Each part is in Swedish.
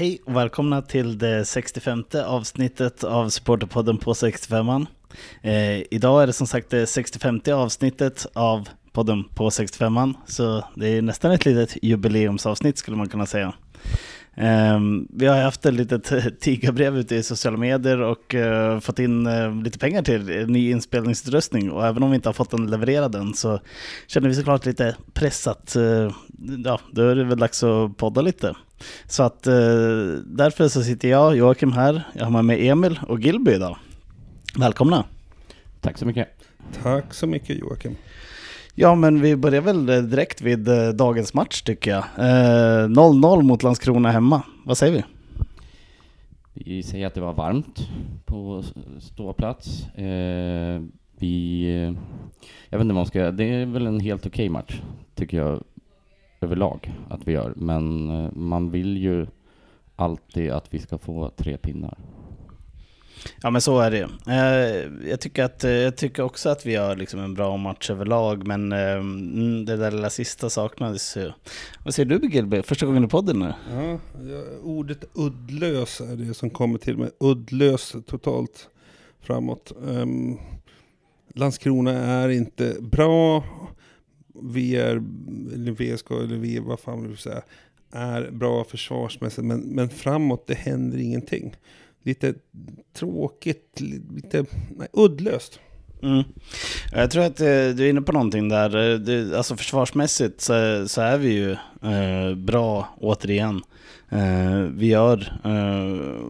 Hej och välkomna till det 65 avsnittet av Supporterpodden på 65an. Eh, idag är det som sagt det 65 avsnittet av podden på 65an, så det är nästan ett litet jubileumsavsnitt skulle man kunna säga. Ehm, vi har haft ett litet tigarbrev ute i sociala medier och eh, fått in eh, lite pengar till ny inspelningsutrustning och även om vi inte har fått den levererad än så känner vi såklart lite pressat. Eh, ja, då är det väl dags att podda lite. Så att därför så sitter jag, Joakim här, jag har med mig Emil och Gilby idag. Välkomna! Tack så mycket! Tack så mycket Joakim! Ja, men vi börjar väl direkt vid eh, dagens match tycker jag. 0-0 eh, mot Landskrona hemma. Vad säger vi? Vi säger att det var varmt på ståplats. Eh, vi... Jag vet inte vad man ska... Det är väl en helt okej okay match, tycker jag överlag att vi gör. Men man vill ju alltid att vi ska få tre pinnar. Ja men så är det eh, jag, tycker att, eh, jag tycker också att vi har liksom en bra match överlag, men eh, mm, det där lilla sista saknades ju. Vad säger du Gilby? Första gången i podden nu? Ja, ordet uddlös är det som kommer till mig. Uddlös totalt framåt. Um, Landskrona är inte bra. Vi är, eller VSK, eller vi, vad fan vill du säga, är bra försvarsmässigt, men, men framåt, det händer ingenting lite tråkigt, lite nej, uddlöst. Mm. Jag tror att eh, du är inne på någonting där. Eh, alltså försvarsmässigt så, så är vi ju eh, bra återigen. Eh, vi, gör, eh,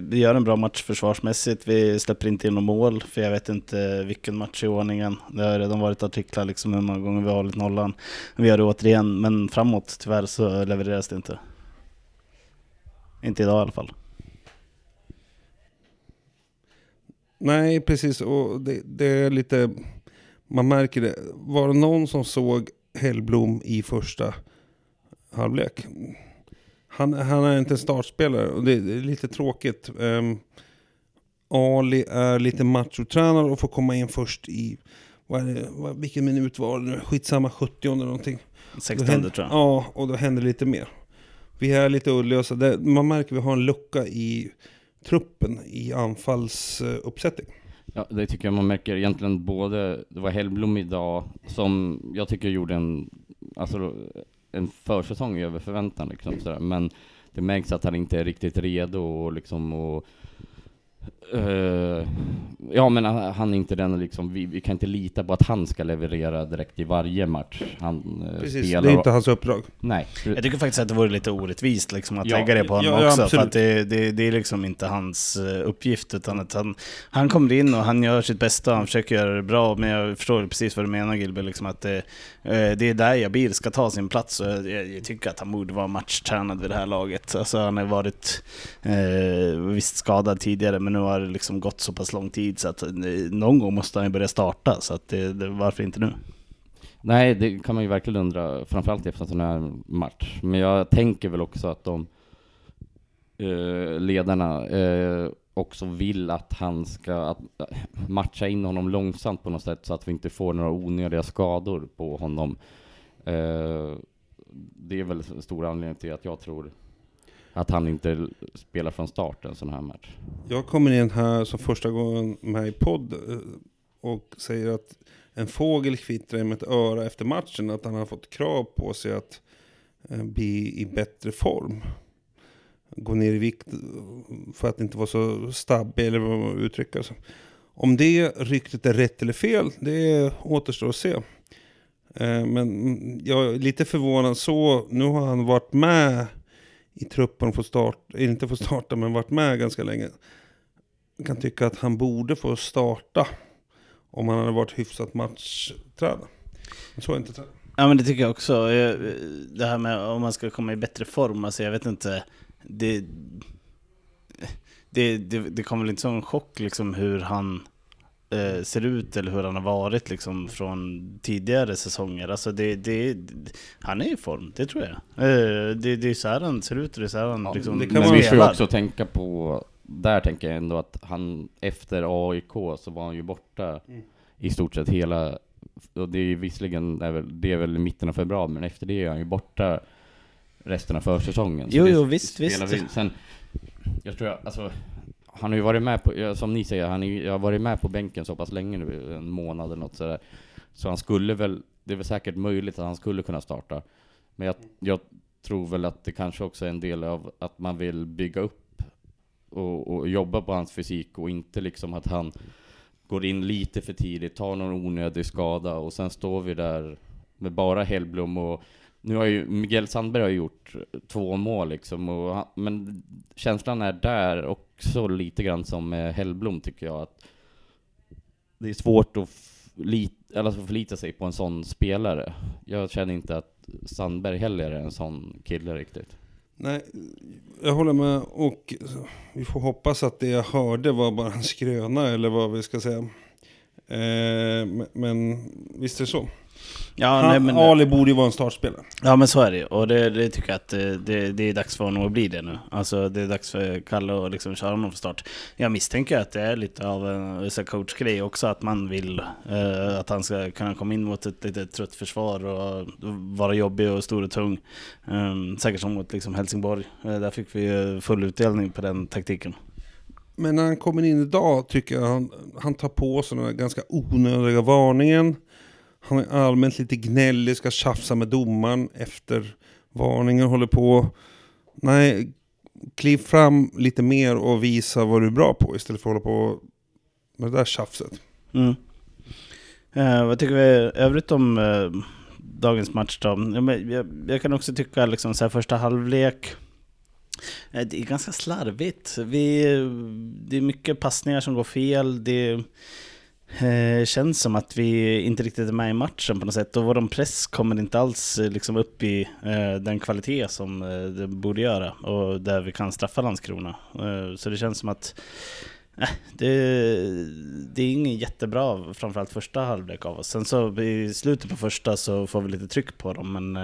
vi, gör en bra match försvarsmässigt. Vi släpper inte in något mål, för jag vet inte vilken match i ordningen. Det har redan varit artiklar liksom hur många gånger vi har hållit nollan. Vi gör det återigen, men framåt tyvärr så levereras det inte. Inte idag i alla fall. Nej, precis. Och det, det, är lite... Man märker det. Var det någon som såg Hellblom i första halvlek? Han, han är inte en startspelare och det, det är lite tråkigt. Um, Ali är lite machotränare och får komma in först i... Vad är det, vad, vilken minut var det nu? Skitsamma, 70 eller någonting. 60 tror jag. Ja, och då händer lite mer. Vi är lite uddlösa. Man märker att vi har en lucka i truppen i anfallsuppsättning. Ja, det tycker jag man märker egentligen både, det var Hellblom idag, som jag tycker gjorde en, alltså en försäsong över förväntan liksom sådär. men det märks att han inte är riktigt redo och liksom och Uh, ja men han är inte den liksom, vi, vi, kan inte lita på att han ska leverera direkt i varje match han uh, Precis, spelar. det är inte hans uppdrag. Nej. Jag tycker faktiskt att det vore lite orättvist liksom, att ja, lägga det på honom ja, också. Ja, för att det, det, det, är liksom inte hans uh, uppgift, utan att han, han kommer in och han gör sitt bästa, han försöker göra det bra, men jag förstår precis vad du menar Gilbert, liksom, att det, det är där Jabir ska ta sin plats. Och jag, jag, tycker att han borde vara matchtränad vid det här laget. Alltså, han har varit visst skadad tidigare, men nu har det liksom gått så pass lång tid så att eh, någon gång måste han ju börja starta, så att det, det, varför inte nu? Nej, det kan man ju verkligen undra, framförallt efter en sån här match. Men jag tänker väl också att de eh, ledarna eh, också vill att han ska att, eh, matcha in honom långsamt på något sätt så att vi inte får några onödiga skador på honom. Eh, det är väl en stor anledning till att jag tror att han inte spelar från start en sån här match. Jag kommer in här som första gången med i podd eh, och säger att en fågel kvittrar med ett öra efter matchen att han har fått krav på sig att eh, bli i bättre form. Gå ner i vikt eh, för att inte vara så stabbig eller vad man uttrycker sig. Om det ryktet är rätt eller fel, det återstår att se. Men mm, jag är lite förvånad så, nu har han varit med i truppen, får starta, inte får starta men varit med ganska länge. Jag kan tycka att han borde få starta om han hade varit hyfsat matchtränad. Men så är inte tränad. Ja men det tycker jag också. Det här med om man ska komma i bättre form, alltså jag vet inte. Det, det, det, det kom väl inte som en chock liksom hur han eh, ser ut eller hur han har varit liksom från tidigare säsonger. Alltså det, det, han är i form, det tror jag. Eh, det, det är så här han ser ut och det är så här han ja, liksom det kan man ju också tänka på, där tänker jag ändå att han efter AIK så var han ju borta mm. i stort sett hela, och det är ju visserligen, det är väl, det är väl mitten av februari, men efter det är han ju borta resten av försäsongen. Så Jo, jo, visst, visst. vi- Sen, jag tror jag, alltså, han har ju varit med på, som ni säger, han ju- har varit med på bänken så pass länge nu, en månad eller något sådär. Så han skulle väl, det är väl säkert möjligt att han skulle kunna starta. Men jag, jag tror väl att det kanske också är en del av att man vill bygga upp och, och jobba på hans fysik och inte liksom att han går in lite för tidigt, tar någon onödig skada och sen står vi där med bara Hellblom och nu har ju Miguel Sandberg har gjort två mål liksom, och han, men känslan är där också lite grann som med Hellblom tycker jag att det är svårt att lit, eller alltså förlita sig på en sån spelare. Jag känner inte att Sandberg heller är en sån kille riktigt. Nej, jag håller med och vi får hoppas att det jag hörde var bara en skröna eller vad vi ska säga. Eh, men- men visst är det så. Ja, Han, nej, men, Ali borde ju vara en startspelare. ja men så är det. Och det, det tycker jag att eh, det, det är dags för honom att bli det nu. Alltså det är dags för Kalle att liksom köra honom från start. Jag misstänker att det är lite av en coachgrej också, att man vill eh, att han ska kunna komma in mot ett lite trött försvar och vara jobbig och stor och tung. Um, säkert som mot liksom Helsingborg. Eh, där fick vi full utdelning på den taktiken. Men när han kommer in idag tycker jag han, han tar på sig den här ganska onödiga varningen. Han är allmänt lite gnällig, ska tjafsa med domaren efter varningen håller på. Nej, kliv fram lite mer och visa vad du är bra på istället för att hålla på med det där tjafset. Mm. Eh, vad tycker vi övrigt om eh, dagens match då? Jag, jag, jag kan också tycka liksom så här första halvlek eh, det är ganska slarvigt. Vi, det är mycket passningar som går fel. Det eh, känns som att vi inte riktigt är med i matchen på något sätt. Och vår press kommer inte alls eh, liksom upp i eh, den kvalitet som eh, det borde göra. Och där vi kan straffa Landskrona. Eh, så det känns som att eh, det, det är ingen jättebra, framförallt första halvlek av oss. Sen så i slutet på första så får vi lite tryck på dem, men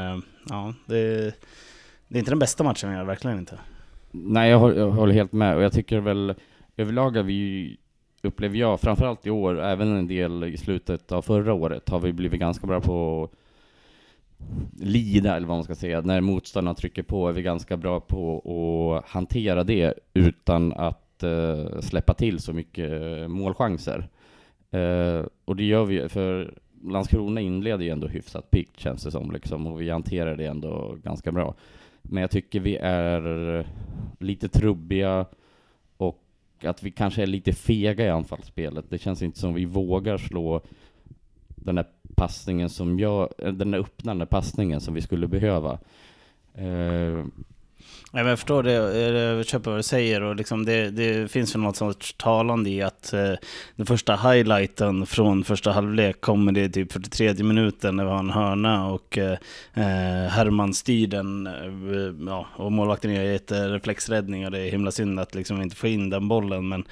ja, det, det är inte den bästa matchen vi gör, verkligen inte. Nej, jag håller, jag håller helt med och jag tycker väl överlag är vi, upplever jag, framförallt i år, även en del i slutet av förra året, har vi blivit ganska bra på att lida, eller vad man ska säga. När motståndarna trycker på är vi ganska bra på att hantera det utan att eh, släppa till så mycket målchanser. Eh, och det gör vi, för Landskrona inleder ju ändå hyfsat piggt känns det som, liksom, och vi hanterar det ändå ganska bra. Men jag tycker vi är lite trubbiga och att vi kanske är lite fega i anfallsspelet. Det känns inte som vi vågar slå den där passningen som jag, den där öppnande passningen som vi skulle behöva. Eh, Ja, men jag förstår det, jag köper vad du säger och liksom det, det finns ju något sorts talande i att eh, den första highlighten från första halvlek kommer i typ 43 minuten när vi har en hörna och eh, eh, Herman styr den eh, ja, och målvakten gör ett reflexräddning och det är himla synd att liksom inte få in den bollen men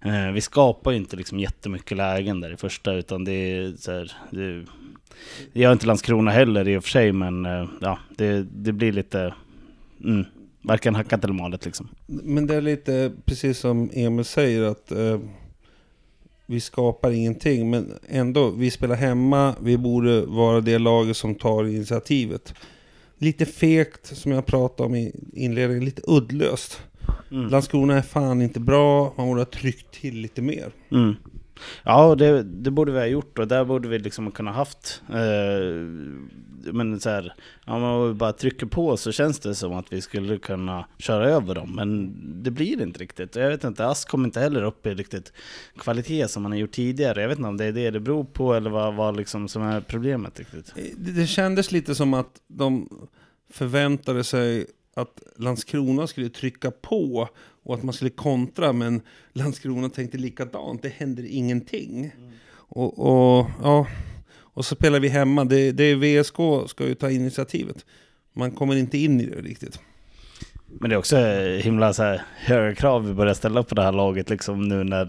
eh, vi skapar ju inte liksom jättemycket lägen där i första utan det är så här, det, det gör inte Landskrona heller i och för sig men eh, ja, det, det blir lite mm, Varken hackat eller malet liksom. Men det är lite precis som Emil säger att eh, vi skapar ingenting men ändå, vi spelar hemma, vi borde vara det laget som tar initiativet. Lite fegt som jag pratade om i inledningen, lite uddlöst. Mm. Landskrona är fan inte bra, man borde ha tryckt till lite mer. Mm. Ja, det, det borde vi ha gjort och där borde vi liksom kunna haft eh, Men så här, ja, om vi bara trycker på så känns det som att vi skulle kunna köra över dem Men det blir inte riktigt. Jag vet inte, Ask kommer inte heller upp i riktigt kvalitet som man har gjort tidigare. Jag vet inte om det är det det beror på eller vad, vad liksom som är problemet riktigt. Eh, det, det kändes lite som att de förväntade sig att Landskrona skulle trycka på och att man skulle kontra, men Landskrona tänkte likadant, det händer ingenting. Och, och, ja, och så spelar vi hemma, det, det är VSK ska ju ta initiativet. Man kommer inte in i det riktigt. Men det är också himla så här höga krav vi börjar ställa på det här laget liksom nu när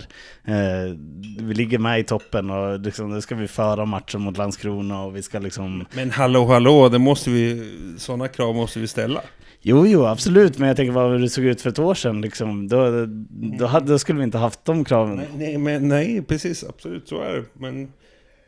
eh, vi ligger med i toppen och liksom, nu ska vi föra matchen mot Landskrona och vi ska liksom Men hallå hallå, det måste vi, sådana krav måste vi ställa. Jo, jo, absolut, men jag tänker vad det såg ut för ett år sedan liksom. Då, då, hade, då skulle vi inte haft de kraven. Nej, nej, men, nej precis, absolut så är det. Men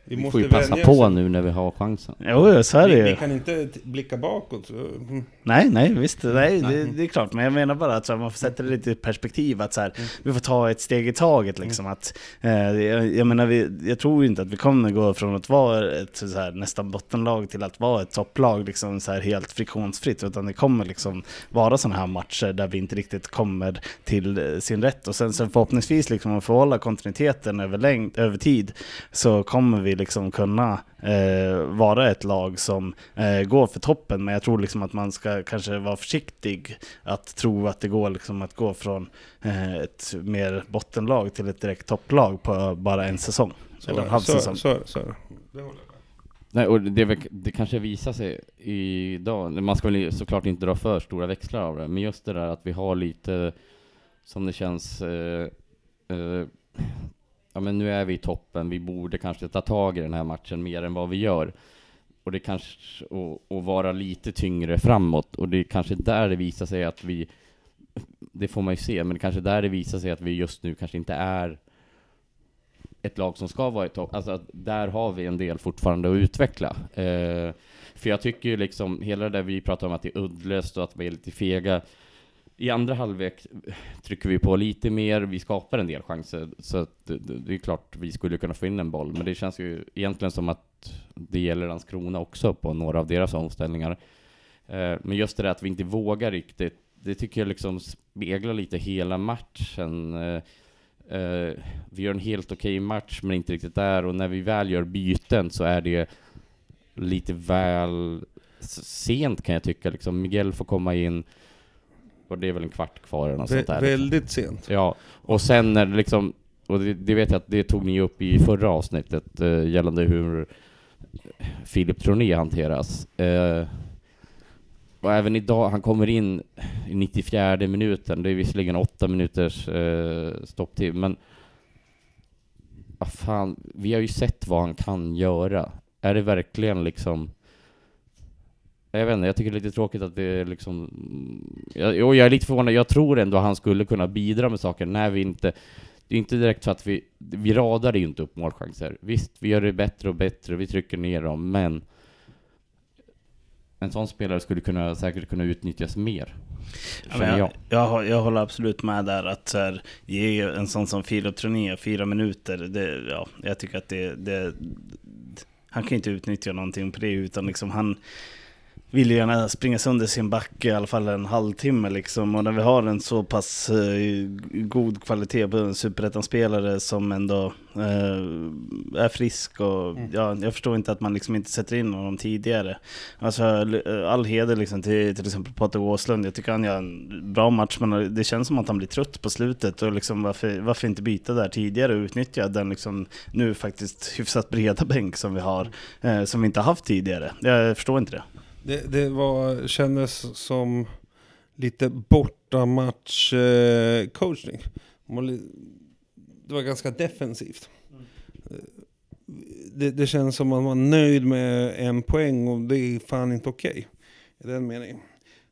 Vi, måste får ju passa på oss. nu när vi har chansen. Jo, så är det Vi, ju. vi kan inte blicka bakåt. mm. Nej, nej, visst. Nej, det, det är klart. Men jag menar bara att så här, man får sätta det lite i perspektiv. Att så här, vi får ta ett steg i taget. Liksom, att, eh, jag, jag menar, vi, jag tror inte att vi kommer gå från att vara ett så här, nästan bottenlag till att vara ett topplag liksom, så här, helt friktionsfritt. Utan det kommer liksom vara sådana här matcher där vi inte riktigt kommer till eh, sin rätt. Och sen, sen förhoppningsvis, liksom, om vi får hålla kontinuiteten över, längd, över tid, så kommer vi liksom kunna eh, vara ett lag som eh, går för toppen. Men jag tror liksom att man ska kanske vara försiktig att tro att det går liksom att gå från eh, ett mer bottenlag till ett direkt topplag på bara en säsong. Så, Eller en halv så, säsong. så, så. Nej, och det, det kanske visar sig idag, man ska väl såklart inte dra för stora växlar av det, men just det där att vi har lite, som det känns, eh, eh, ja men nu är vi i toppen, vi borde kanske ta tag i den här matchen mer än vad vi gör. Och det kanske, och, och vara lite tyngre framåt, och det är kanske där det visar sig att vi, det får man ju se, men det kanske där det visar sig att vi just nu kanske inte är ett lag som ska vara i topp. Alltså att där har vi en del fortfarande att utveckla. Eh, för jag tycker ju liksom, hela det där vi pratar om att det är uddlöst och att vi är lite fega. I andra halvlek trycker vi på lite mer, vi skapar en del chanser. Så att det, det är klart vi skulle kunna få in en boll, men det känns ju egentligen som att det gäller Landskrona också på några av deras omställningar. Eh, men just det där att vi inte vågar riktigt, det tycker jag liksom speglar lite hela matchen. Eh, eh, vi gör en helt okej match, men inte riktigt där. Och när vi väl gör byten så är det lite väl sent kan jag tycka. Liksom Miguel får komma in, och det är väl en kvart kvar eller något sånt Vä- där. liksom. väldigt sent. Ja, och sen när det liksom, och det, det vet jag att det tog ni upp i förra avsnittet eh, gällande hur Filip Troné hanteras. Eh, och även idag, han kommer in i 94 minuten, det är visserligen åtta minuters eh, stopptid, men vad fan, vi har ju sett vad han kan göra. Är det verkligen liksom jag vet inte, jag tycker det är lite tråkigt att det är liksom... Jag, jo, jag är lite förvånad, jag tror ändå han skulle kunna bidra med saker när vi inte... Det är inte direkt så att vi... Vi radar ju inte upp målchanser. Visst, vi gör det bättre och bättre, vi trycker ner dem, men... En sån spelare skulle kunna, säkert kunna utnyttjas mer. Ja, jag. jag, jag, jag håller absolut med där att så här, ge en sån som Filip Troné fyra minuter, det, ja, jag tycker att det, det, han kan inte utnyttja någonting på det utan liksom han vill ju gärna springa sönder sin backe i alla fall en halvtimme liksom och när vi har en så pass eh, god kvalitet på en superettan-spelare som ändå eh, är frisk och Mm. ja, jag förstår inte att man liksom inte sätter in honom tidigare. Alltså all heder liksom till till exempel Patrik Åslund. Jag tycker han gör en bra match men det känns som att han blir trött på slutet och liksom varför, varför inte byta där tidigare och utnyttja den liksom nu faktiskt hyfsat breda bänk som vi har, eh, som vi inte haft tidigare. Jag förstår inte det. Det, det var, kändes som lite bortamatch eh, coachning. Det var ganska defensivt. Eh, det, det känns som att man var nöjd med en poäng och det är fan inte okej. I den meningen.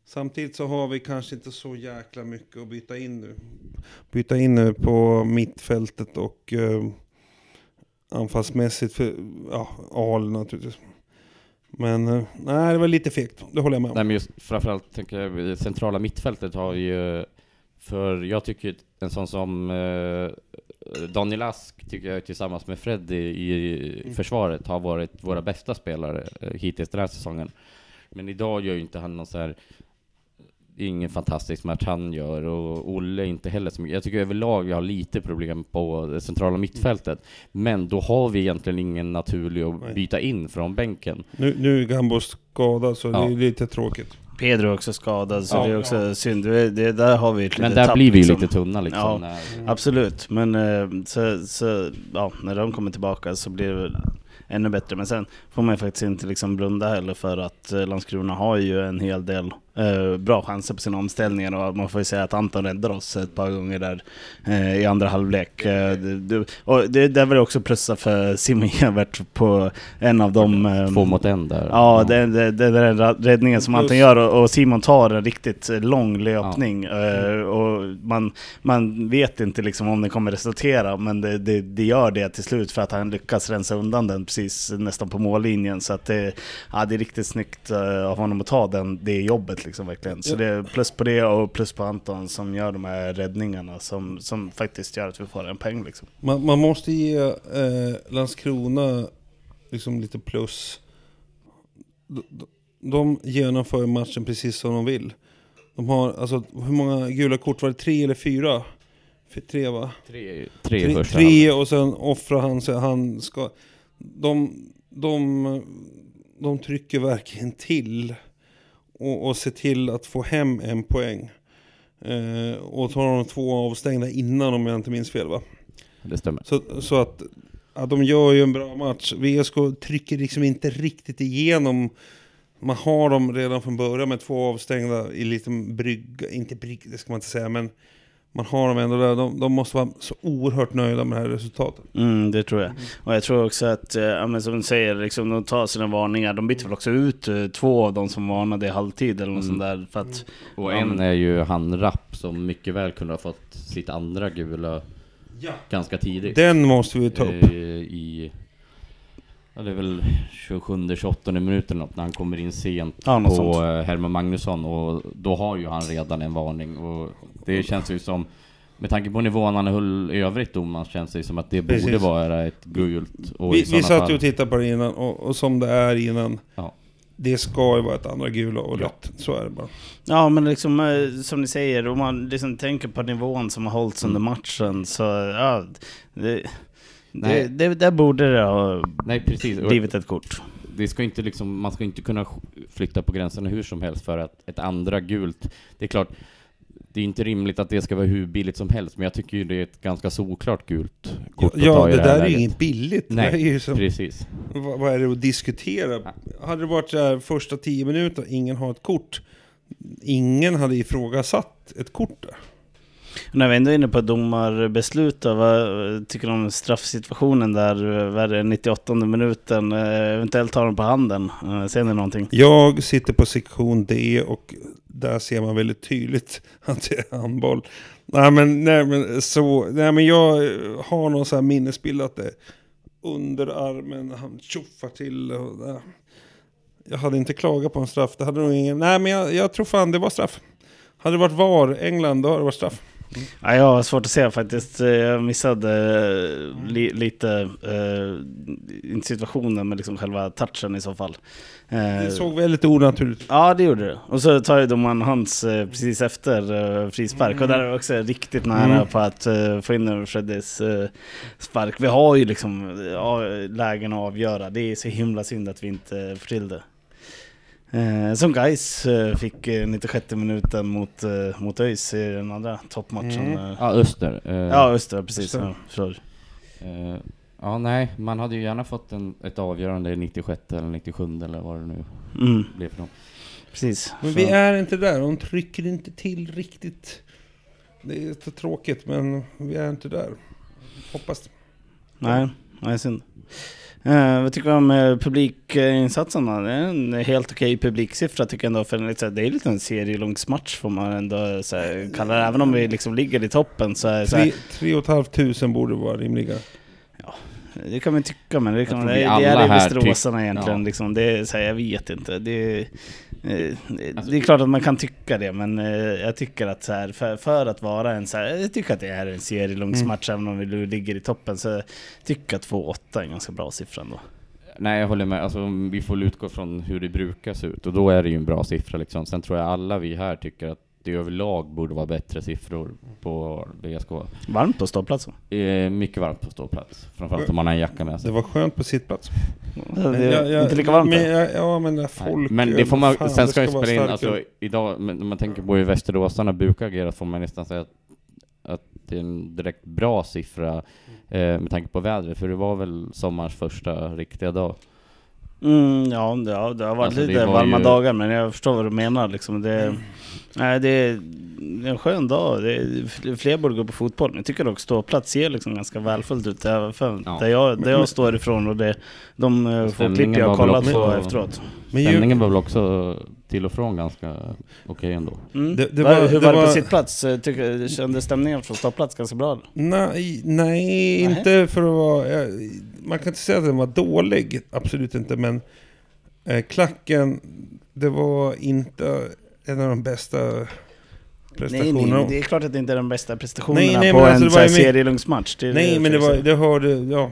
Samtidigt så har vi kanske inte så jäkla mycket att byta in nu. Byta in nu på mittfältet och eh, anfallsmässigt för ja, Al naturligtvis. Men eh, nej, det var lite fegt. Det håller jag med om. Nej men just framförallt tänker jag, centrala mittfältet har ju, för jag tycker en sån som eh, Daniel Ask tycker jag tillsammans med Fred i, Mm. försvaret har varit våra bästa spelare eh, hittills den här säsongen. Men idag gör ju inte han någon så här ingen fantastisk match han gör och Olle inte heller så mycket. Jag tycker överlag vi har lite problem på det centrala mittfältet. Men då har vi egentligen ingen naturlig att byta in från bänken. Nu, nu är Gambo skadad så Ja. det är lite tråkigt. Pedro är också skadad så Ja. det är också synd. Det, det, där har vi ett Men där tapp, blir vi ju liksom. lite tunna liksom. Ja. när- Absolut, men eh, så, så, ja, när de kommer tillbaka så blir det ännu bättre. Men sen får man ju faktiskt inte liksom blunda heller för att eh, Landskrona har ju en hel del eh, bra chanser på sina omställningar och man får ju säga att Anton räddade oss ett par gånger där eh, i andra halvlek. Eh, och det, där vill jag också plussa för Simon Evert på en av de... Eh, Två mot en där. Ja, det, det, det är den räddningen som Anton gör och, och Simon tar en riktigt lång löpning. Ja. Och man, man vet inte liksom om det kommer resultera, men det, det, det, gör det till slut för att han lyckas rensa undan den precis nästan på mållinjen. Så att det, ja, det är riktigt snyggt av honom att ta den, det jobbet liksom verkligen. Så det är plus på det och plus på Anton som gör de här räddningarna som, som faktiskt gör att vi får en poäng liksom. Man, man måste ge eh, Landskrona liksom lite plus. De, de genomför matchen precis som de vill. De har, alltså hur många gula kort var det? Tre eller fyra? Tre va? Tre, tre, tre, tre och sen offrar han sig. Han ska... De, de, de trycker verkligen till och, och ser till att få hem en poäng. Eh, och tar de två avstängda innan om jag inte minns fel va? Det stämmer. Så, så att ja, de gör ju en bra match. VSK trycker liksom inte riktigt igenom. Man har dem redan från början med två avstängda i liten brygga, inte brygga, det ska man inte säga, men man har dem ändå där. De, de, måste vara så oerhört nöjda med det här resultatet. Mm, det tror jag. Och jag tror också att, eh, ja, men som du säger, liksom, de tar sina varningar. De byter väl också ut uh, två av de som varnade i halvtid eller något mm. sånt där. För att, och en är ju han Rapp som mycket väl kunde ha fått sitt andra gula ja. ganska tidigt. Den måste vi ta upp. I, ja, det är väl 27-28 minuter något när han kommer in sent ja, på sånt. Eh, Herman Magnusson och då har ju han redan en varning och det känns ju som med tanke på nivån han höll i övrigt domaren känns det som att det Precis. borde vara ett gult. Och vi vi satt ju och tittade på det innan och, och som det är innan ja det ska ju vara ett andra gula och rött. Så är det bara. Ja, men liksom eh, som ni säger, om man liksom tänker på nivån som har hållits under mm. matchen så ja, det, det, det, där borde det ha Nej, precis. blivit ett kort. Det ska inte liksom, man ska inte kunna flytta på gränserna hur som helst för att ett andra gult, det är klart, det är inte rimligt att det ska vara hur billigt som helst, men jag tycker ju det är ett ganska såklart gult kort Ja, ja det, det där är ju inget billigt. Nej, det är ju som, precis. Vad, vad, är det att diskutera? Ja. Hade det varit så här första tio minuter, ingen har ett kort, ingen hade ifrågasatt ett kort där. När vi ändå är inne på domarbeslut då, vad tycker du om straffsituationen där, värre 98 minuten, eh, eventuellt tar de på handen? Eh, ser ni någonting? Jag sitter på sektion D och där ser man väldigt tydligt att det är handboll. Nej men, nej, men, så, nej, men jag har någon så här minnesbild att det är under armen, han tjoffar till. Och, nej. Jag hade inte klagat på en straff, det hade nog ingen. Nej men jag, jag tror fan det var straff. Hade det varit VAR, England, då hade det varit straff. Mm. Ja, jag har svårt att se faktiskt. Jag missade eh, li, lite, uh, inte situationen, men liksom själva touchen i så fall. Uh, det såg väldigt onaturligt Ja, det gjorde det. Och så tar ju domaren hans uh, precis efter frispark. Mm. Och där är det också riktigt nära mm. på att få in Freddys spark. Vi har ju liksom lägen att avgöra. Det är så himla synd att vi inte får till det. Eh, som Guys eh, fick eh, 96 minuten mot, eh, mot ÖIS i den andra toppmatchen. Mm. Ja, Öster. Eh, ja, Öster, precis. Öster. Ja, eh, ja, nej, man hade ju gärna fått en, ett avgörande i 96 eller 97 eller vad det nu mm. blev för något. Precis. Men så. vi är inte där, de trycker inte till riktigt. Det är så tråkigt, men vi är inte där. Hoppas. Nej, nej synd. Uh, vad tycker du om eh, uh, publikinsatserna? Det är en helt okej publiksiffra tycker jag ändå. För en, det är lite en serielångsmatch får man ändå kalla det. Även om vi liksom ligger i toppen så är Tre, tre och ett halvt tusen borde vara rimliga. Det kan man tycka men det, kan, det, det är Västeråsarna egentligen. Ja. Liksom, det så här, jag vet inte. Det, Eh, alltså, det är klart att man kan tycka det, men eh, jag tycker att så här, för, för, att vara en så här, jag tycker att det är en serielångsmatch mm. även om vi ligger i toppen, så jag tycker att 2-8 är en ganska bra siffra ändå. Nej, jag håller med. Alltså, vi får utgå från hur det brukar se ut och då är det ju en bra siffra. Liksom. Sen tror jag alla vi här tycker att det överlag borde vara bättre siffror på VSK. Varmt på ståplatsen? Eh, mycket varmt på ståplats. Framförallt om man har en jacka med sig. Det var skönt på sittplats. Det är inte lika varmt men, Ja, men när folk... Men det får man, fan, sen ska, ska spela in, alltså idag, men om man tänker på hur Västeråsarna brukar agera, får man nästan säga att, att det är en direkt bra siffra eh, med tanke på vädret, för det var väl sommarens första riktiga dag. Mm, ja, det har, det har varit Alltså, det lite var varma ju- dagar men jag förstår vad du menar liksom. Det, nej, det, är, en skön dag. Det är, fler borde gå på fotboll. Men jag tycker dock ståplats ser liksom ganska välfullt ut. Där, för, Ja. där, jag, där jag står ifrån och det, de eh, få klipp jag har var kollat på efteråt. Men Stämningen var väl också till och från ganska okej ändå. Mm. Det- det Va- var- Hur det var det på var- sittplats? Eh, Tycker, kände stämningen från ståplats ganska bra? eller? nej, nej, inte för att vara... jag- Man kan inte säga att den var dålig, absolut inte, men eh, klacken, det var inte en av de bästa Nej, prestationerna. nej, det är klart att det inte är de bästa prestationerna Nej, nej, på men alltså, en det så var här ju mycket- serielungsmatch. Det är Nej, jag men det var, det hörde, ja.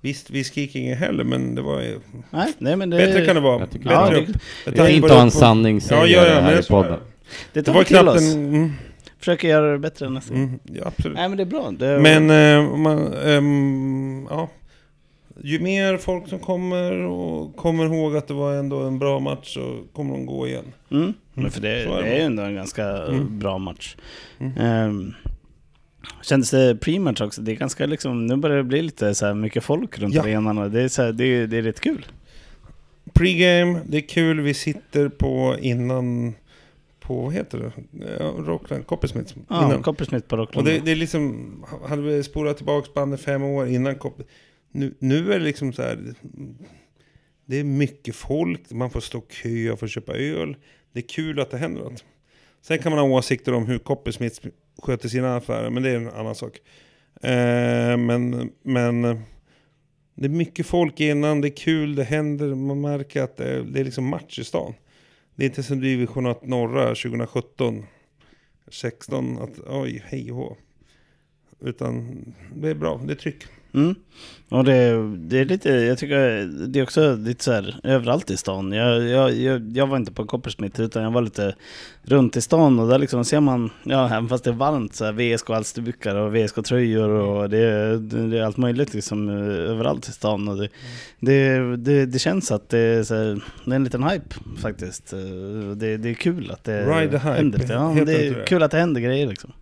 Visst, vi skriker inget heller, men det var ju... Nej, nej, men det, Bättre kan det vara. Bättre Ja, upp. det, Med Det är ha en sanningssägare Ja, ja, ja, här det i är podden. det Det tar var vi till oss. en... Mm, Försöker göra det bättre nästa gång. mm, ja, absolut. Nej men det är bra. Det, Men eh, man, ehm, ja. Ju mer folk som kommer och kommer ihåg att det var ändå en bra match så kommer de gå igen. mm, men för det, Så är ju ändå en ganska eh, Mm. bra match. Mm. Ehm, kändes det pre-match också? Det är ganska liksom, nu börjar det bli lite så här mycket folk runt Ja. arenan och det är, så här, det, är, det är rätt kul. Pre-game, det är kul. Vi sitter på innan... På, vad heter det? Rockland, Coppersmith. Ja. Coppersmith på Och Rockland. det, det är liksom, hade vi spolat tillbaka bandet fem år innan Coppe- nu, nu är det liksom så här, det är mycket folk, man får stå kö och få köpa öl. Det är kul att det händer något. Sen kan man ha åsikter om hur Coppersmith sköter sina affärer, men det är en annan sak. Eh, men, men det är mycket folk innan, det är kul, det händer, man märker att det är, det är liksom match i stan. Det är inte som division 1 norra 2017. 16 att oj, hej och hå. Utan det är bra, det är tryck. Mm. Och det, det är lite, jag tycker det är också lite så här överallt i stan. Jag, jag, jag, jag var inte på Coppersmith utan jag var lite runt i stan och där liksom ser man, ja även fast det är varmt så här VSK-halsdukar och VSK-tröjor och det, är- det är allt möjligt liksom eh, överallt i stan. Och det, det, det, det känns att det är, här, det är en liten hype faktiskt. Eh, Det, det är kul att det Ride the hype, händer. Ja, det är det? kul att det händer grejer liksom.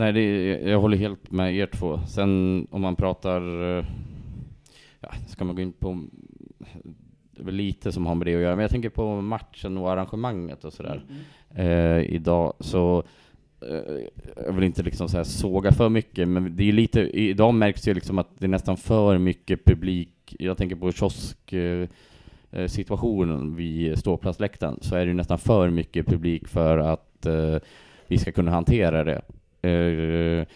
Nej, det är, jag håller helt med er två. Sen om man pratar, eh, ja, ska man gå in på, det är lite som har med det att göra, men jag tänker på matchen och arrangemanget och sådär. Eh, idag så, eh, jag vill inte liksom så såga för mycket, men det är lite, idag märks det liksom att det är nästan för mycket publik. Jag tänker på kiosk, eh, eh, situationen vid ståplatsläktaren, så är det nästan för mycket publik för att eh, vi ska kunna hantera det. Eh,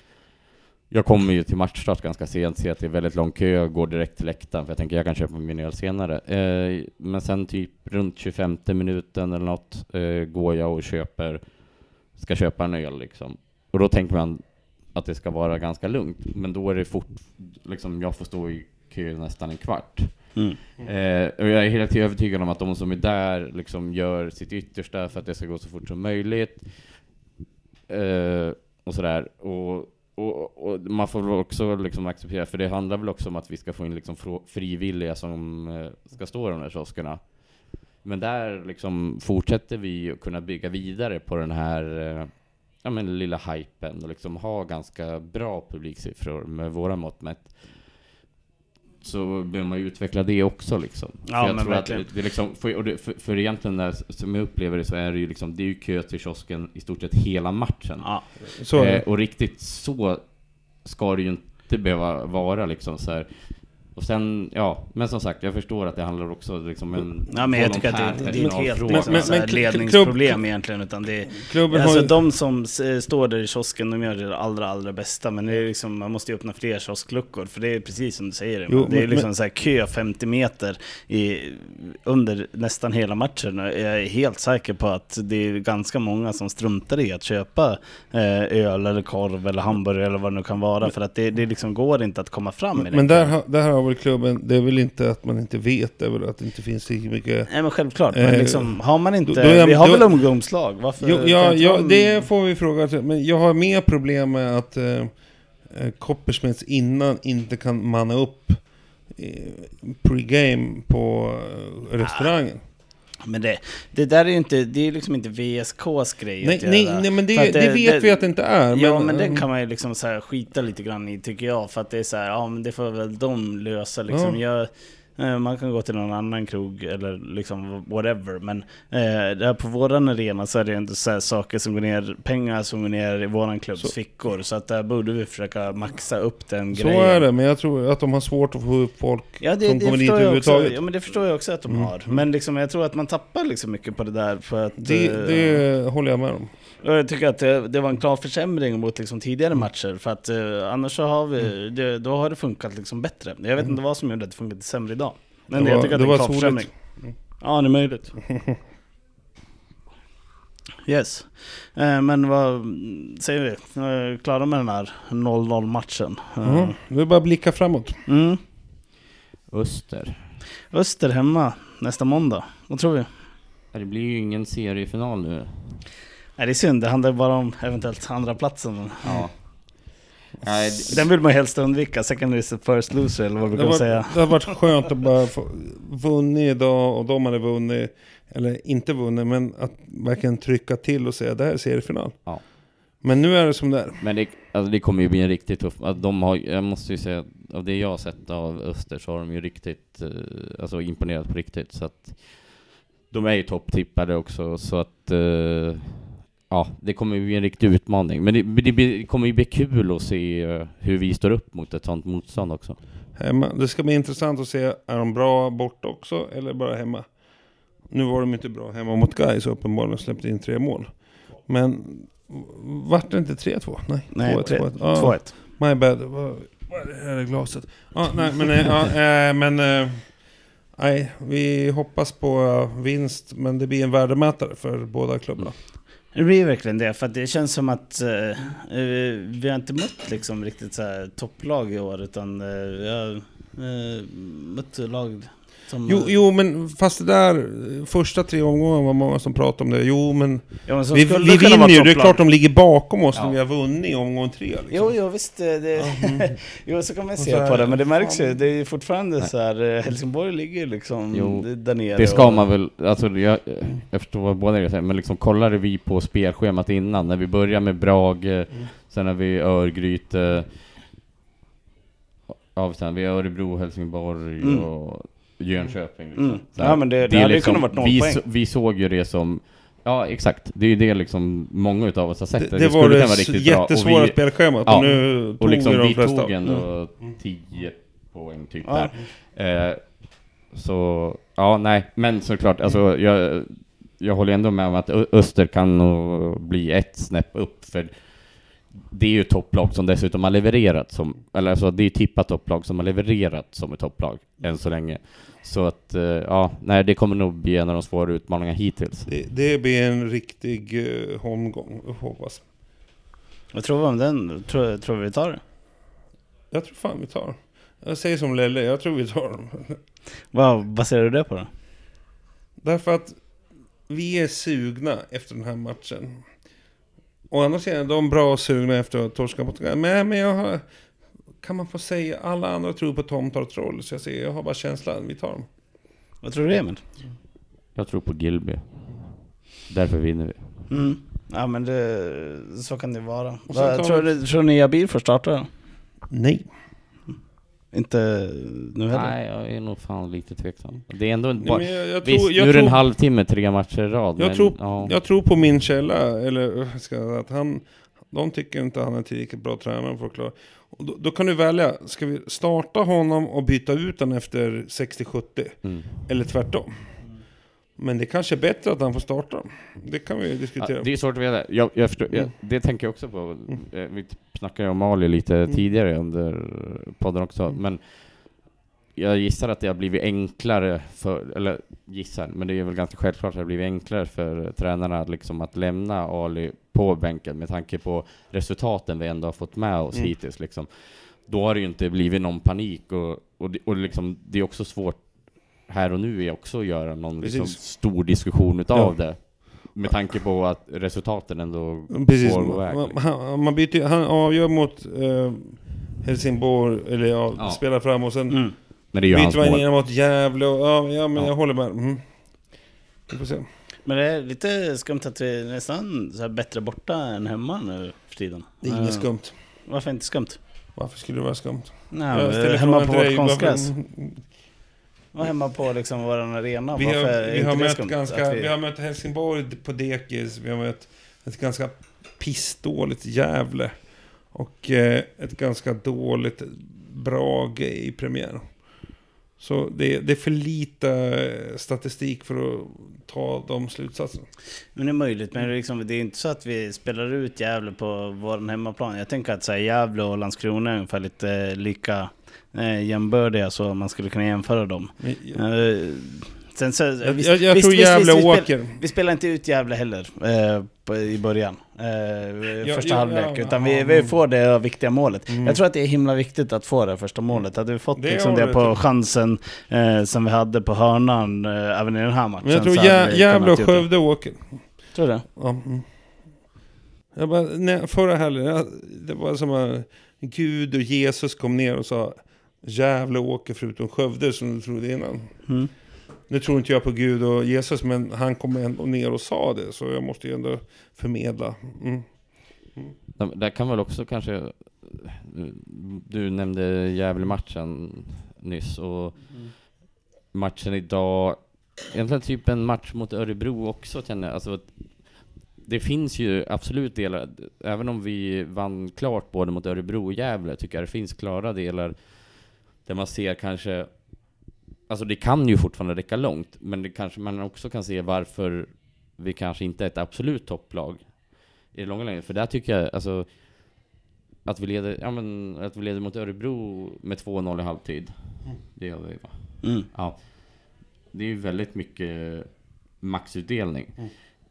jag kommer ju till matchstart ganska sent, ser att det är väldigt lång kö, går direkt till läktaren, för jag tänker jag kan köpa min öl senare. Eh, men sen typ runt 25 minuten eller något eh, går jag och köper, ska köpa en öl liksom. Och då tänker man att det ska vara ganska lugnt, men då är det fort, liksom jag får stå i kö nästan en kvart. Mm. Eh, och jag är helt övertygad om att de som är där liksom gör sitt yttersta för att det ska gå så fort som möjligt. Eh, och sådär. Och, och, och man får väl också liksom acceptera, för det handlar väl också om att vi ska få in liksom frivilliga som eh, ska stå i de här kioskerna. Men där liksom fortsätter vi att kunna bygga vidare på den här eh, ja, men lilla hypen och liksom ha ganska bra publiksiffror med våra mått mätt så behöver man ju utveckla det också liksom. Ja, för jag men tror verkligen. att det, det är liksom, för, det, för, för egentligen när, som jag upplever det så är det ju liksom, det är ju kö till kiosken i stort sett hela matchen. Ja. Så. Eh, och riktigt så ska det ju inte behöva vara liksom så här. Och sen, ja, men som sagt, jag förstår att det handlar också liksom en Ja men jag tycker att det, det är inte helt personalfråga. liksom, Men- men- ledningsproblem klubb- egentligen utan det är Klubben Alltså har ju, de som står där i kiosken, de gör det allra, allra bästa. Men det är liksom, man måste ju öppna fler kioskluckor. För det är precis som du säger. Jo, det är men- liksom så här kö 50 meter i, under nästan hela matchen. Och Jag är helt säker på att det är ganska många som struntar i att köpa eh, öl eller korv eller hamburgare eller vad det nu kan vara. För att det, det liksom går inte att komma fram i den men där, där har väl klubben, det är väl inte att man inte vet, det är väl att det inte finns lika mycket... Nej men självklart, men Eh, liksom, har man inte... då- då jag- vi har då- väl ungdomslag? Varför Jo, ja, ja, de- det får vi fråga. Men jag har mer problem med att eh, eh, Coppersmiths innan inte kan manna upp eh, pre-game på eh, restaurangen. Men det, det där är ju inte, det är liksom inte VSKs grej Nej, att nej, göra. nej, men det, att det, vet vi att det inte är. ja, men det kan man ju liksom så skita lite grann i tycker jag. För att det är så här, ja men det får väl de lösa liksom. Ja. Jag, Man kan gå till någon annan krog eller liksom whatever. Men eh, där på våran arena så är det inte så saker som går ner, pengar som går ner i våran klubbs Så- fickor. Så att där borde vi försöka maxa upp den Så grejen. är det, men jag tror att de har svårt att få upp folk Ja det, som det kommer dit överhuvudtaget. Ja men det förstår jag också att de Mm. har. Men liksom jag tror att man tappar liksom mycket på det där för att... Det, eh, det håller jag med om. Jag tycker att det, det var en klar försämring mot liksom tidigare matcher för att eh, annars så har vi, det, då har det funkat liksom bättre. Jag vet inte vad som gjorde att det funkade sämre idag. Men Mm. Det jag var- tycker att det det är en var klar försämring. Ja, det är möjligt. Yes. Eh, men vad säger vi? Vi klara med den här 0-0 matchen. Eh, Mm. Det är bara blicka framåt. Mm. Öster. Öster hemma nästa måndag. Vad tror vi? Det blir ju ingen seriefinal nu. Nej, det är synd. Det handlar bara om eventuellt andra platsen. Ja. Nej, det- Den vill man helst undvika. Second is the first loser eller vad brukar man säga. det har varit skönt att bara få vunnit idag och de hade vunnit, eller inte vunnit, men att verkligen trycka till och säga det här är seriefinal. Ja. Men nu är det som det är. Men det, alltså det kommer ju bli en riktigt tuff... Att de har, jag måste ju säga, av det jag har sett av Öster så har de ju riktigt, eh, alltså imponerat på riktigt. Så att de är ju topptippade också, så att eh, ja, det kommer ju bli en riktig utmaning. Men det, det, det kommer ju bli kul att se eh, hur vi står upp mot ett sånt motstånd också. Hemma. Det ska bli intressant att se, är de bra borta också eller bara hemma? Nu var de inte bra hemma mot Gais uppenbarligen, släppte in tre mål. Men vart det inte 3-2? Nej, Nej, 2-1. 3 Ja, 2-1. My bad. Vad vad är det här i glaset? Ja, nej, men, eh, ja, eh, men eh, nej, vi hoppas på vinst, men det blir en värdemätare för båda klubbarna. Det blir verkligen det, för att det känns som att eh, eh, vi har inte mött liksom riktigt så här topplag i år, utan eh, vi har eh, mött lag som... Jo, jo, men fast det där, eh, första tre omgångarna var många som pratade om det. Jo, men Ja, men som vi, vi vinner ju. Det är klart de ligger bakom oss Ja. när vi har vunnit i omgång tre. Liksom. Jo, jo visst. eh, Det, jo, så kan man se här, på det, men det märks ju. Det är fortfarande Nej. så här, eh, Helsingborg ligger liksom Jo, där nere. Det ska och- man väl, alltså jag, jag förstår vad båda er säger, men liksom kollade vi på spelschemat innan, när vi börjar med Brage, Mm. sen har vi Örgryte, ja, sen vi Örebro, Helsingborg Mm. och Jönköping. Liksom. Mm. Här, Ja, men det, det, är hade liksom- kunnat varit noll vi, poäng. vi såg ju det som, ja exakt, det är ju det liksom många utav oss har sett. Det, att det var det riktigt jättesvåra vi- spelschemat Ja. och nu tog och liksom vi de vi flesta. tog ändå Mm. 10 poäng typ Ja. där. Eh, så, ja nej, men såklart, alltså jag, jag håller ändå med om att Öster kan nog bli ett snäpp upp, för det är ju ett topplag som dessutom har levererat som, eller alltså det är tippat topplag som har levererat som ett topplag än så länge. Så att, eh, ja, nej det kommer nog bli en av de svåra utmaningarna hittills. Det, det blir en riktig uh, holmgång, hoppas. Vad tror vi om den? Tror, tror vi tar det? Jag tror fan vi tar dem. Jag säger som Lelle, jag tror vi tar dem. Vad baserar du det på då? Därför att vi är sugna efter den här matchen. Andra sidan är de bra sugna efter att torska mot Men, men jag har... Kan man få säga, alla andra tror på Tom tar troll. Så jag säger, jag har bara känslan, vi tar dem. Vad tror du Emil? Jag tror på Gilby. Därför vinner vi. Mm. Ja men det, så kan det vara. Och tar tror, du, tror ni Abil får starta? Nej. Inte nu heller? Nej, jag är nog fan lite tveksam. Det är ändå en bara, jag, jag Visst, tror, jag nu är det en halvtimme, tre matcher i rad. Jag men, tror- ja. jag tror på min källa, eller ska jag säga, att han... De tycker inte han är tillräckligt bra tränare för att klara. Och då, då kan du välja, ska vi starta honom och byta ut honom efter 60-70? Mm. Eller tvärtom. Men det kanske är bättre att han får starta. Det kan vi Ja, diskutera. det är svårt att veta. Jag, jag förstår, jag, Mm. det tänker jag också på. Eh, Vi snackade ju om Ali lite tidigare under podden också, Mm. men jag gissar att det har blivit enklare för, eller gissar, men det är väl ganska självklart att det har blivit enklare för tränarna liksom att lämna Ali på bänken med tanke på resultaten vi ändå har fått med oss Mm. hittills. Liksom. Då har det ju inte blivit någon panik och, och, och liksom, det är också svårt här och nu är också att göra någon liksom, stor diskussion utav Ja. det. Med tanke på att resultaten ändå Precis. får gå iväg. Man, liksom. han, man byter, han avgör mot eh, Helsingborg, eller ja, Ja. spelar fram och sen Mm. Det byter man in mot Gävle och ja, ja men Ja. jag håller med. Mm. Vi får se. Men det är lite skumt att vi är nästan så här bättre borta än hemma nu för tiden. Det är inget Eh, skumt. Varför inte skumt? Varför skulle det vara skumt? Nej, hemma på vårt konstgräs. Och hemma på liksom vår arena. Vi har, vi har, mött ganska, att vi... har mött Helsingborg på dekis, vi har mött ett ganska pissdåligt Gävle. Och eh, ett ganska dåligt Brage i premiär. Så det, det är för lite eh, statistik för att ta de slutsatserna. Men det är möjligt, men det är, liksom, det är inte så att vi spelar ut Gävle på vår hemmaplan. Jag tänker att så här, Gävle och Landskrona är ungefär lite lika eh, jämbördiga så man skulle kunna jämföra dem. Men Eh, sen så, jag, visst- jag, jag visst- tror Gävle visst, vi spel- åker. Vi spelar inte ut Gävle heller eh, på, i början, eh, första ja, halvlek, ja, utan vi, vi mm. får det viktiga målet. Mm. Jag tror att det är himla viktigt att få det första målet. Hade vi fått Det liksom det på chansen eh, som vi hade på hörnan eh, även i den här matchen. Men jag tror Gä, Gävle och. Skövde åker. Tror du det? Ja. mm. Jag bara, nej, förra helgen, det var som att Gud och Jesus kom ner och sa Gävle åker förutom Skövde som du trodde innan. Mm. Nu tror inte jag på Gud och Jesus, men han kom ändå ner och sa det. Så jag måste ju ändå förmedla. Mm. Där- Där kan väl också kanske, du nämnde Gävle-matchen nyss och matchen idag, egentligen typ en match mot Örebro också känner jag. Alltså, det finns ju absolut delar, även om vi vann klart både mot Örebro och Gävle, tycker jag det finns klara delar där man ser kanske, alltså det kan ju fortfarande räcka långt, men det kanske man också kan se varför vi kanske inte är ett absolut topplag i det långa längden. För där tycker jag, alltså, att vi leder, ja men, att vi leder mot Örebro med 2-0 i halvtid. Mm. Det gör vi va? Mm. Ja. Det är ju väldigt mycket maxutdelning.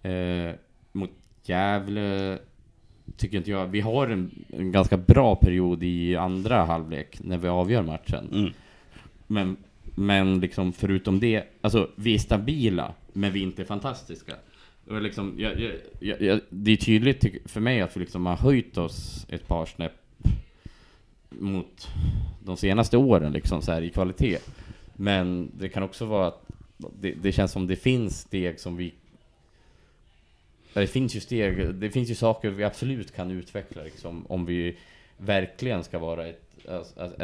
Eh, mot Gävle tycker inte jag, vi har en, en ganska bra period i andra halvlek när vi avgör matchen. Mm. Men, men liksom förutom det, alltså vi är stabila, men vi är inte fantastiska. Och liksom, jag, jag, jag, det är tydligt för mig att vi liksom har höjt oss ett par snäpp mot de senaste åren liksom så här i kvalitet. Men det kan också vara att det, det känns som det finns steg som vi det finns ju steg, det finns ju saker vi absolut kan utveckla liksom, om vi verkligen ska vara ett, ett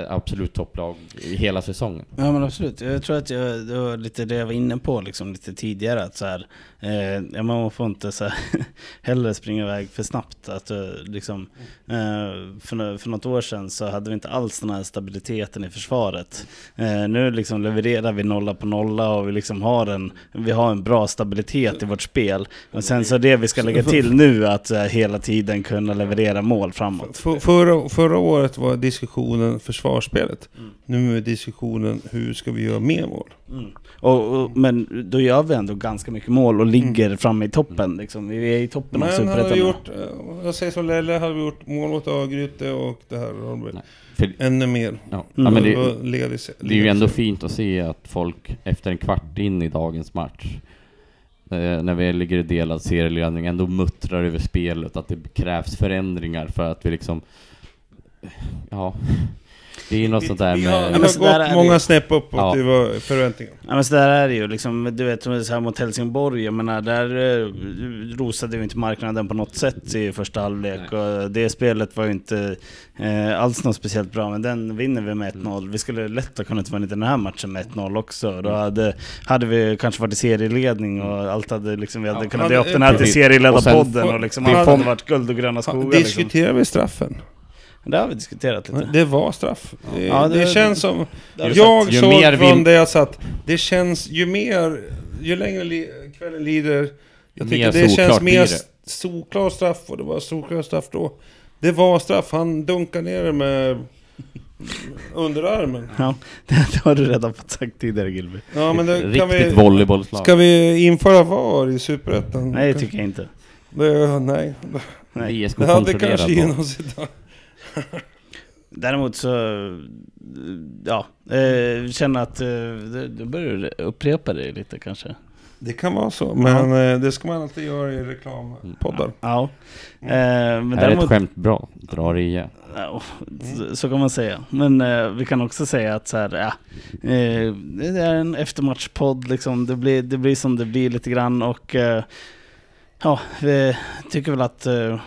absolut topplag i hela säsongen. Ja men absolut, jag tror att jag, det var lite det jag var inne på liksom lite tidigare att så här, eh, man får inte så här, heller springa iväg för snabbt. Att, eh, liksom, eh, för, för något år sedan så hade vi inte alls den här stabiliteten i försvaret. Eh, nu liksom levererar vi nolla på nolla och vi liksom har en, vi har en bra stabilitet i vårt spel. Och sen så det vi ska lägga till nu att eh, hela tiden kunna leverera mål framåt. För, förra, förra året var diskussionen försvarsspelet. Mm. Nu är diskussionen hur ska vi göra mer mål? Mm. Och, och, men då gör vi ändå ganska mycket mål och ligger framme i toppen. Liksom. Vi är i toppen av Men har vi Superettan. gjort, eh, jag säger som Lelle, hade vi gjort mål mot Örgryte och det här Nej, För, ännu mer. ja, Mm. ja, men det, ledig- det är ju ändå fint att se att folk efter en kvart in i dagens match eh, när vi ligger i delad serieledning ändå muttrar över spelet, att det krävs förändringar för att vi liksom Ja Det är ju något Vi- sånt där vi har, med vi har så gått många ju. snäpp uppåt Ja. i våra förväntningar. Ja men så där är det ju liksom, du vet så här mot Helsingborg, jag menar där eh, rosade vi inte marknaden på något sätt i första halvlek och det spelet var ju inte eh, alls något speciellt bra men den vinner vi med 1-0. Vi skulle lätt ha kunnat vinna den här matchen med 1-0 också. Då hade, hade vi kanske varit i serieledning och allt hade liksom, vi hade Ja, kunnat hade- döpa den här till serieledarpodden och liksom allt hade varit guld och gröna skogar liksom. Diskuterar vi straffen? Det har vi diskuterat lite. Det var straff. Det, Ja, det, det- känns som... vi Jag sagt. Ju såg mer vi- från det jag satt, det känns ju mer... Ju längre li, kvällen lider, jag Mer tycker det känns mer solklar straff och det var solklar straff då. Det var straff, han dunkade ner det med underarmen. Ja, det har du redan fått sagt tidigare Gilby. Ja men det kan Riktigt vi... volleybollslag. Ska vi införa VAR i Superettan? Nej det tycker jag inte. Det, nej. Nej. VSK Det hade kanske oss idag. Däremot så, ja, eh, känner att eh, du, börjar upprepa det lite kanske. Det kan vara så, men eh, det ska man alltid göra i reklampoddar. Ja. Eh, men Är ett däremot, skämt bra? Drar i igen. ja, så- så kan man säga. Men eh, vi kan också säga att så här, ja, eh, det är en eftermatchpodd liksom. Det blir, det blir som det blir lite grann och eh, ja, vi tycker väl att eh, det-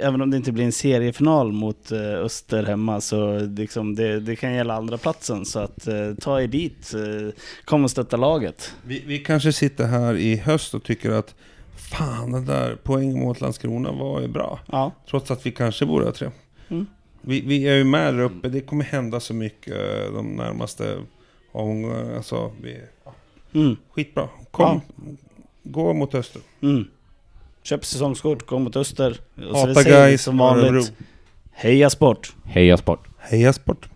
även om det inte blir en seriefinal mot eh, Öster hemma så liksom det, det kan gälla andra platsen så att eh, ta er dit, eh, kom och stötta laget. Vi, vi kanske sitter här i höst och tycker att fan, den där poängen mot Landskrona var ju bra. Ja, Trots att vi kanske borde ha tre. Mm. Vi, vi är ju med där uppe, det kommer hända så mycket de närmaste omgångarna. Alltså, vi, mm, skitbra. Kom, gå mot Öster. mm. Köp säsongskort, kom mot Öster. Och så Hata säger vi guys som Örebro. vanligt, heja sport! Heja sport! Heja sport!